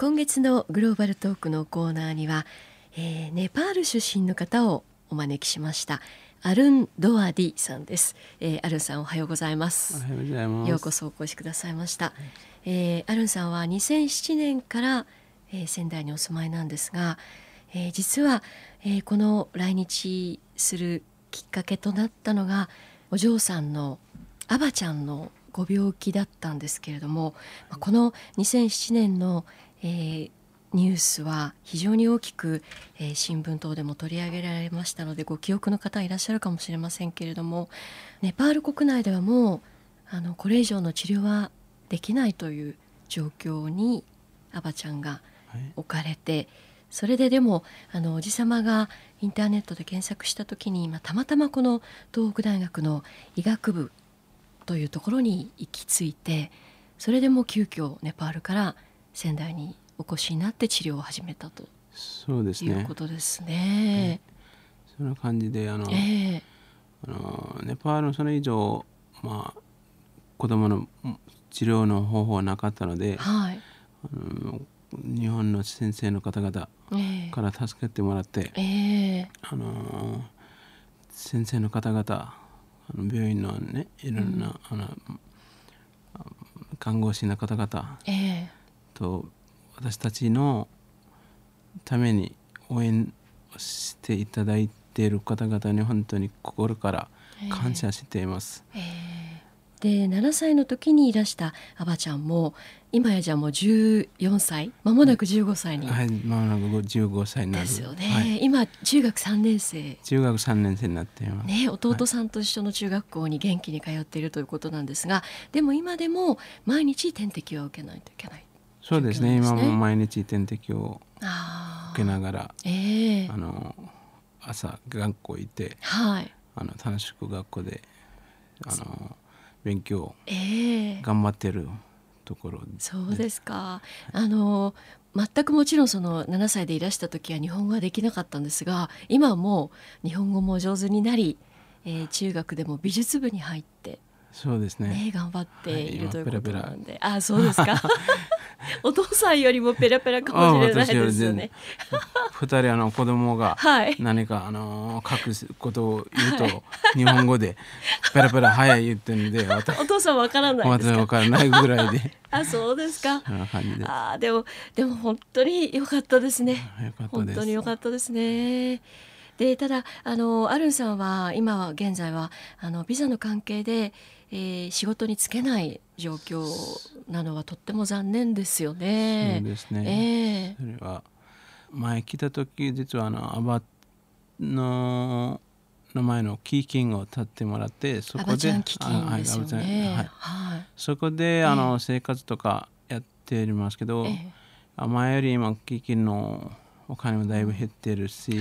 今月のグローバルトークのコーナーには、えー、ネパール出身の方をお招きしましたアルン・ドアディさんです、えー、アルンさんおはようございます。おはようございます。ようこそお越しくださいました、えー、アルンさんは2007年から、えー、仙台にお住まいなんですが、えー、実は、えー、この来日するきっかけとなったのがお嬢さんのアバちゃんのご病気だったんですけれどもこの2007年の、えー、ニュースは非常に大きく、えー、新聞等でも取り上げられましたのでご記憶の方いらっしゃるかもしれませんけれどもネパール国内ではもうあのこれ以上の治療はできないという状況にアバちゃんが置かれて、はい、それででもあのおじ様がインターネットで検索した時に、まあ、たまたまこの東北大学の医学部というところに行き着いてそれでも急遽ネパールから仙台にお越しになって治療を始めたとそうですね。いうことですね。そんな感じであの、えー、あのネパールのそれ以上、まあ、子供の治療の方法はなかったので、はい、あの日本の先生の方々から助けてもらって、えー、あの先生の方々あの病院のねいろんな、うん、あの看護師の方々、えー、と私たちのために応援していただいている方々に本当に心から感謝しています。えーえ。ー、で7歳の時にいらしたあばちゃんも今やじゃもう14歳まもなく15歳に、はいまもなく15歳になる。ですよね、はい、今中学3年生。中学3年生になっています、ね、弟さんと一緒の中学校に元気に通っているということなんですがでも今でも毎日点滴は受けないといけないそうですね。今も毎日点滴を受けながら、えー、あの朝学校行って、はい、あの楽しく学校であの勉強頑張ってるところ、そうですか。あの全くもちろんその7歳でいらした時は日本語はできなかったんですが今はもう日本語も上手になり、えー、中学でも美術部に入ってそうですね、ね、頑張っている、ということなんで。あそうですか お父さんよりもペラペラかもしれないですよね。二人あの子供が何か、あの書くことを言うと、日本語でペラペラ早い言ってるんで、お父さんわからないですか？わからないぐらいで。あ、そうですか。あ、でもでも本当に良かったですね。本当に良かったですね。でただあのアルンさんは今は現在はあのビザの関係で、えー、仕事に就けない状況なのはとっても残念ですよね。そうですね。えー、それは前来た時実はあのアバのの前のキーキングを立ってもらってそこで、はいはい、そこであの、生活とかやっておりますけど、えー、前より今キーキンのお金もだいぶ減ってるし、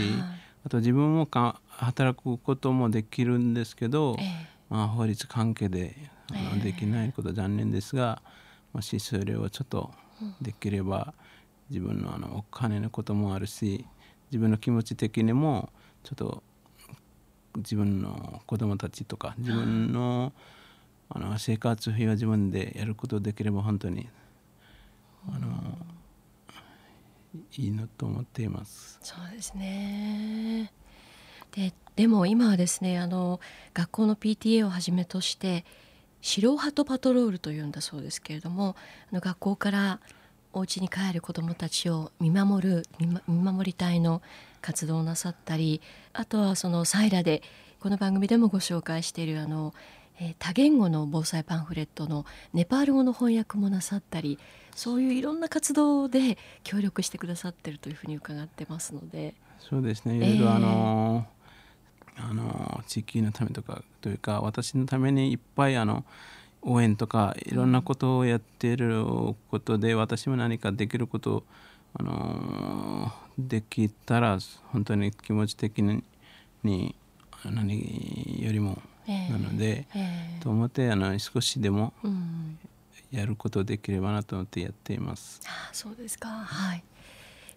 あと自分もか働くこともできるんですけど、えー、まあ、法律関係であのできないことは残念ですが、もしそれをちょっとできれば、自分のあのお金のこともあるし自分の気持ち的にもちょっと自分の子供たちとか自分のあの生活費は自分でやることできれば本当にあのいいなと思っています。そうですねででも今はですねあの学校の PTA をはじめとして白ハトパトロールというんだそうですけれどもあの学校からお家に帰る子どもたちを見守る見守り隊の活動をなさったりあとはそのサイラでこの番組でもご紹介しているあの、えー、多言語の防災パンフレットのネパール語の翻訳もなさったりそういういろんな活動で協力してくださってるというふうに伺ってますので。そうですねいろいろあのー、あの地域のためとかというか私のためにいっぱいあの応援とかいろんなことをやっていることで、私も何かできることあのできたら本当に気持ち的に何よりもなので、えー、と思ってあの少しでもやることできればなと思ってやっています。あそうですか、はい。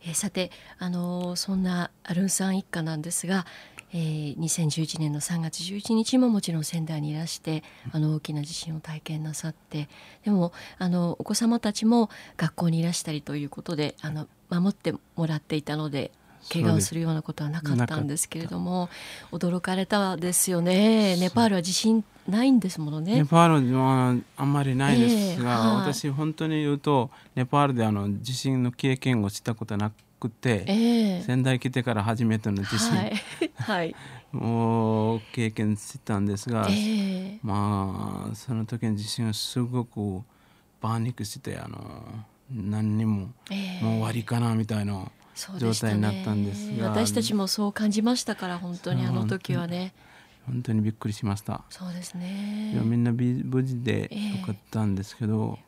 えー、さてあのそんなアルンさん一家なんですがえー、2011年の3月11日ももちろん仙台にいらしてあの大きな地震を体験なさってでもあのお子様たちも学校にいらしたりということであの守ってもらっていたので怪我をするようなことはなかったんですけれども驚かれたですよね。ネパールは地震ないんですものね。ネパールはあんまりないですが、えー、私本当に言うとネパールであの地震の経験をしたことなくて、えー、仙台来てから初めての地震、はい、はい、を経験したんですが、えー、まあその時の地震はすごくパニックしてあの何にも、もう終わりかなみたいな。状態になったんですが、ね、私たちもそう感じましたから本当にあの時はね。本当にびっくりしました。そうですね。みんな無事でよかったんですけど、えーうん、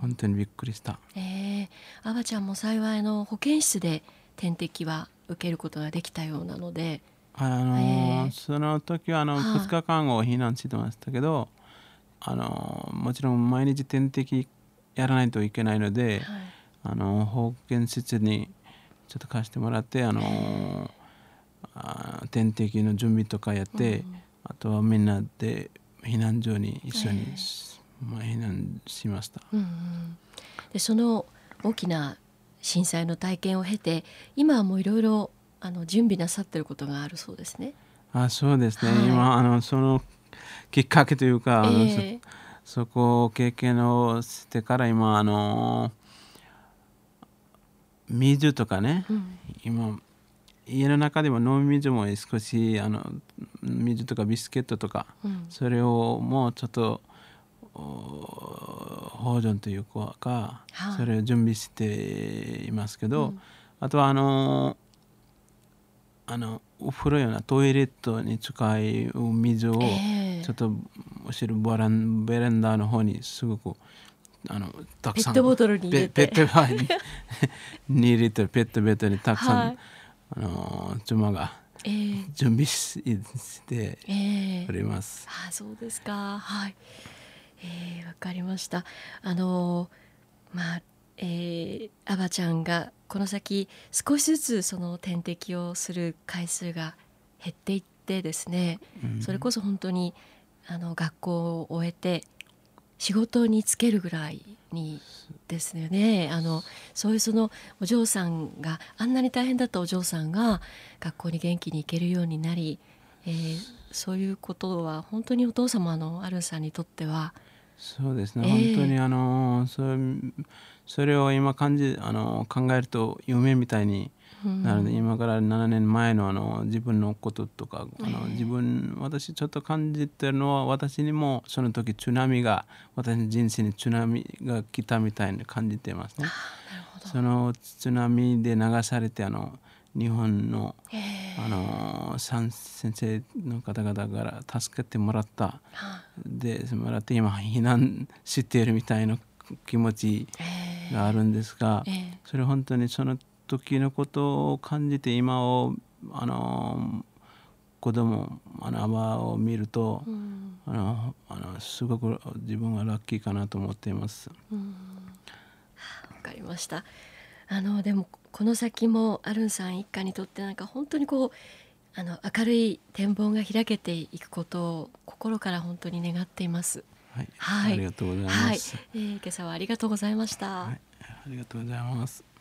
本当にびっくりした。ええー、あばちゃんも幸いの保健室で点滴は受けることができたようなので。あのーえー、その時はあの2日間を避難してましたけど、あのー、もちろん毎日点滴やらないといけないので、はい、あの保健室にちょっと貸してもらってあのあ点滴の準備とかやって、うん、あとはみんなで避難所に一緒に、えー、まあ、避難しました？うんうん、でその大きな震災の体験を経て今はもういろいろあの準備なさってることがあるそうですね。あそうですね、はい、今あのそのきっかけというか、えー、そこを経験をしてから今あの水とかね、うん、今家の中でも飲み水も少しあの水とかビスケットとか、うん、それをもうちょっと保存というか、はあ、それを準備していますけど、うん、あとはあのあのお風呂ようなトイレットに使う水をちょっと後ろベランベランダの方にすごくあのたくさんペットボトルに入れて。ペットに2リットルペットボトル にたくさん、はい、あの妻が準備しております。えー、あそうですか。はいえー、わかりました。あのまあえー、アバちゃんがこの先少しずつその点滴をする回数が減っていってですね、うん、それこそ本当にあの学校を終えて仕事に就けるぐらいにですよね。あのそういうそのお嬢さんがあんなに大変だったお嬢さんが学校に元気に行けるようになり、えー、そういうことは本当にお父様のアルンさんにとってはそうですね、えー、本当にあのそれそれを今感じあの考えると夢みたいになので今から7年前のあの自分のこととかあの自分私ちょっと感じてるのは私にもその時津波が私の人生に津波が来たみたいに感じてますね。その津波で流されてあの日本のあの先生の方々から助けてもらった。でもらって今避難しているみたいな気持ちがあるんですがそれ本当にその時のことを感じて今をあの子供あのアバを見ると、うん、あのあのすごく自分はラッキーかなと思っています。わ、うん、かりました。あのでもこの先もアルンさん一家にとってなんか本当にこうあの明るい展望が開けていくことを心から本当に願っています。はい、はい、ありがとうございます。はい、えー、今朝はありがとうございました。はい、ありがとうございます。